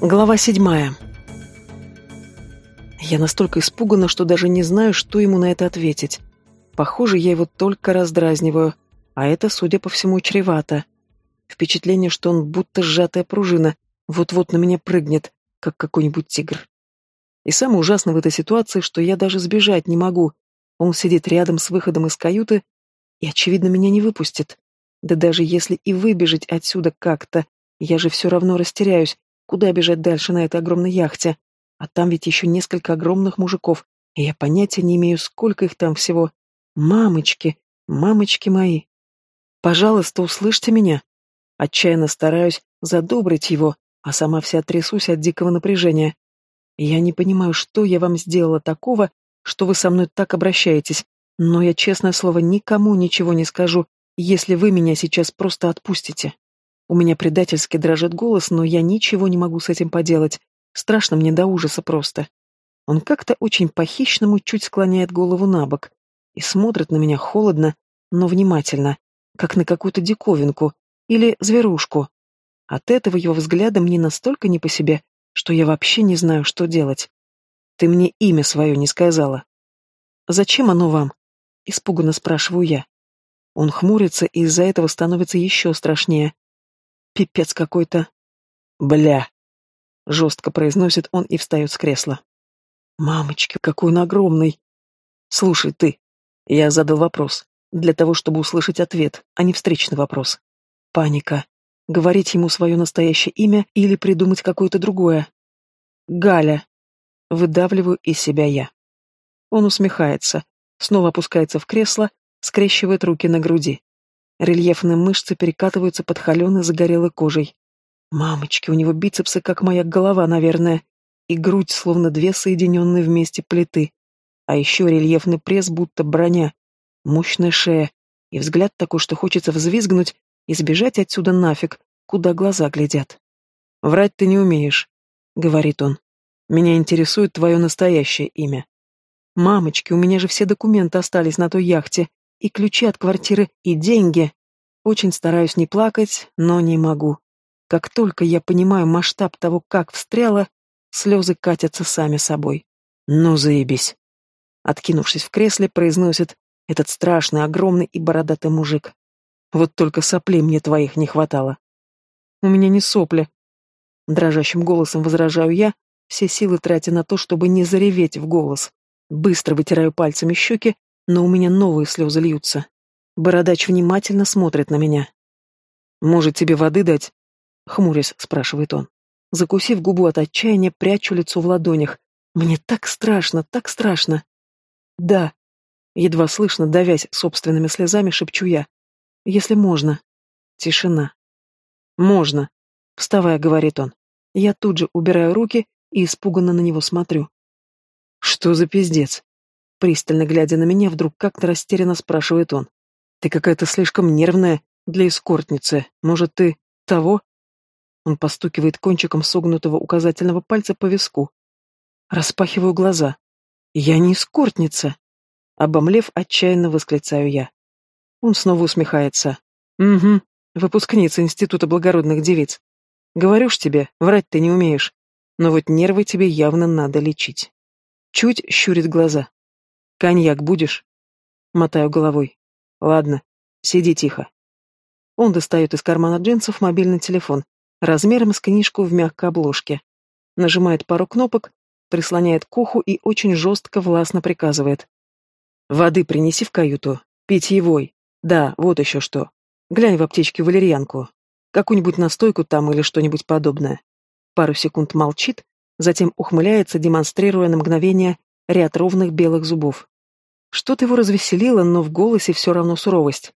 Глава седьмая. Я настолько испугана, что даже не знаю, что ему на это ответить. Похоже, я его только раздразниваю, а это, судя по всему, чревато. Впечатление, что он будто сжатая пружина, вот-вот на меня прыгнет, как какой-нибудь тигр. И самое ужасное в этой ситуации, что я даже сбежать не могу. Он сидит рядом с выходом из каюты и, очевидно, меня не выпустит. Да даже если и выбежать отсюда как-то, я же все равно растеряюсь, Куда бежать дальше на этой огромной яхте? А там ведь еще несколько огромных мужиков, и я понятия не имею, сколько их там всего. Мамочки, мамочки мои. Пожалуйста, услышьте меня. Отчаянно стараюсь задобрить его, а сама вся трясусь от дикого напряжения. Я не понимаю, что я вам сделала такого, что вы со мной так обращаетесь, но я, честное слово, никому ничего не скажу, если вы меня сейчас просто отпустите. У меня предательски дрожит голос, но я ничего не могу с этим поделать. Страшно мне до ужаса просто. Он как-то очень по-хищному чуть склоняет голову на бок и смотрит на меня холодно, но внимательно, как на какую-то диковинку или зверушку. От этого его взгляда мне настолько не по себе, что я вообще не знаю, что делать. Ты мне имя свое не сказала. Зачем оно вам? Испуганно спрашиваю я. Он хмурится, и из-за этого становится еще страшнее. Пипец какой-то. Бля. Жестко произносит он и встает с кресла. Мамочки, какой он огромный. Слушай, ты. Я задал вопрос. Для того, чтобы услышать ответ, а не встречный вопрос. Паника. Говорить ему свое настоящее имя или придумать какое-то другое. Галя. Выдавливаю из себя я. Он усмехается, снова опускается в кресло, скрещивает руки на груди. Рельефные мышцы перекатываются под холеной загорелой кожей. Мамочки, у него бицепсы, как моя голова, наверное, и грудь, словно две соединенные вместе плиты. А еще рельефный пресс, будто броня, мощная шея, и взгляд такой, что хочется взвизгнуть и сбежать отсюда нафиг, куда глаза глядят. «Врать ты не умеешь», — говорит он. «Меня интересует твое настоящее имя». «Мамочки, у меня же все документы остались на той яхте, и ключи от квартиры, и деньги. Очень стараюсь не плакать, но не могу. Как только я понимаю масштаб того, как встряла, слезы катятся сами собой. Ну, заебись. Откинувшись в кресле, произносит этот страшный, огромный и бородатый мужик. Вот только соплей мне твоих не хватало. У меня не сопли. Дрожащим голосом возражаю я, все силы тратя на то, чтобы не зареветь в голос. Быстро вытираю пальцами щеки но у меня новые слезы льются. Бородач внимательно смотрит на меня. «Может, тебе воды дать?» — хмурясь спрашивает он. Закусив губу от отчаяния, прячу лицо в ладонях. Мне так страшно, так страшно. «Да», — едва слышно, давясь собственными слезами, шепчу я. «Если можно». Тишина. «Можно», — вставая, говорит он. Я тут же убираю руки и испуганно на него смотрю. «Что за пиздец?» Пристально глядя на меня, вдруг как-то растерянно спрашивает он. «Ты какая-то слишком нервная для эскортницы. Может, ты того?» Он постукивает кончиком согнутого указательного пальца по виску. Распахиваю глаза. «Я не эскортница!» Обомлев, отчаянно восклицаю я. Он снова усмехается. «Угу, выпускница Института благородных девиц. Говорю ж тебе, врать ты не умеешь. Но вот нервы тебе явно надо лечить». Чуть щурит глаза. «Коньяк будешь?» Мотаю головой. «Ладно, сиди тихо». Он достает из кармана джинсов мобильный телефон, размером с книжку в мягкой обложке. Нажимает пару кнопок, прислоняет к уху и очень жестко властно приказывает. «Воды принеси в каюту. Питьевой. Да, вот еще что. Глянь в аптечке валерьянку. Какую-нибудь настойку там или что-нибудь подобное». Пару секунд молчит, затем ухмыляется, демонстрируя на мгновение ряд ровных белых зубов. Что-то его развеселило, но в голосе все равно суровость.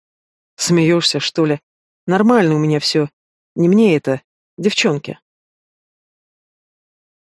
«Смеешься, что ли? Нормально у меня все. Не мне это. Девчонки».